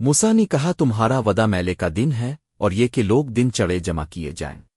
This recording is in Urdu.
موسا نے کہا، تمہارا ودا میلے کا دن ہے اور یہ کہ لوگ دن چڑے جمع کیے جائیں۔